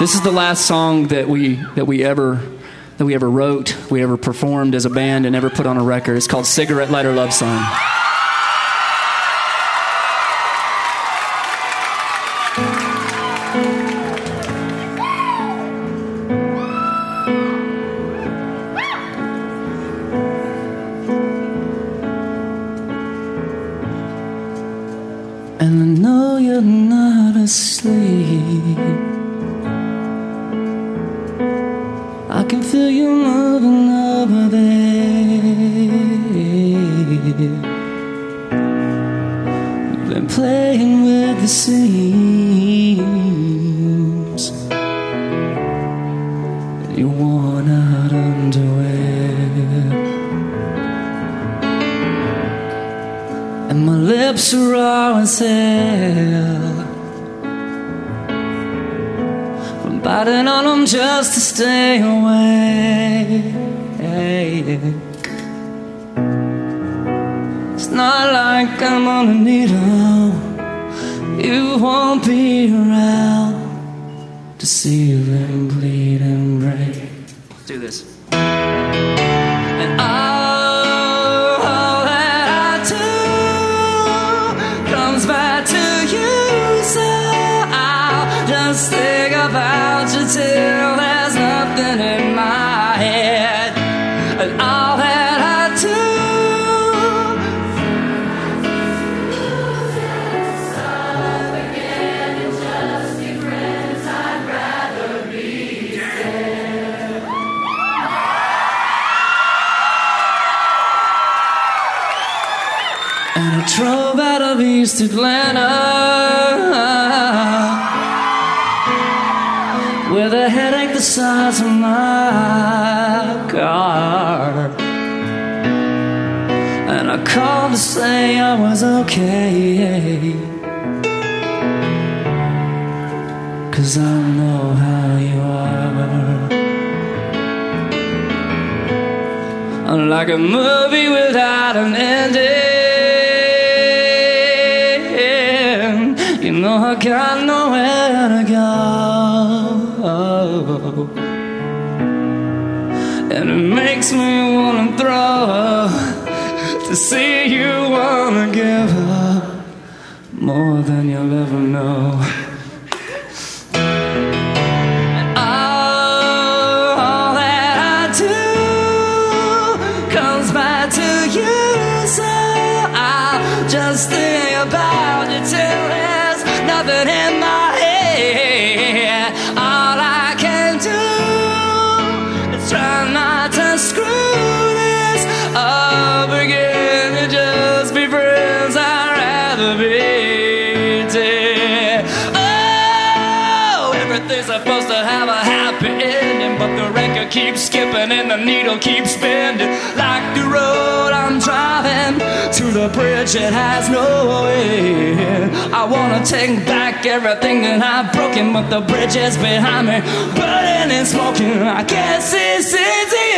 This is the last song that we that we ever that we ever wrote, we ever performed as a band, and ever put on a record. It's called "Cigarette Lighter Love Song." And I know you're not asleep. Feel you moving over there. You've been playing with the seams. You worn out underwear. And my lips are raw as. Biting on them just to stay away. It's not like I'm on a needle. You won't be around to see them bleed and break. Let's do this. Till there's nothing in my head. And all that I do. And I drove out of East Atlanta the size of my car. And I called to say I was okay. Cause I know how you are. I'm Like a movie without an ending. You know I got nowhere to go. And it makes me wanna throw up to see you wanna give up more than you'll ever know. Oh, all that I do comes back to you, so I'll just think about Oh, everything's supposed to have a happy ending, but the record keeps skipping and the needle keeps bending. Like the road I'm driving to the bridge, it has no end. I wanna take back everything that I've broken, but the bridge is behind me, burning and smoking. I guess this is it.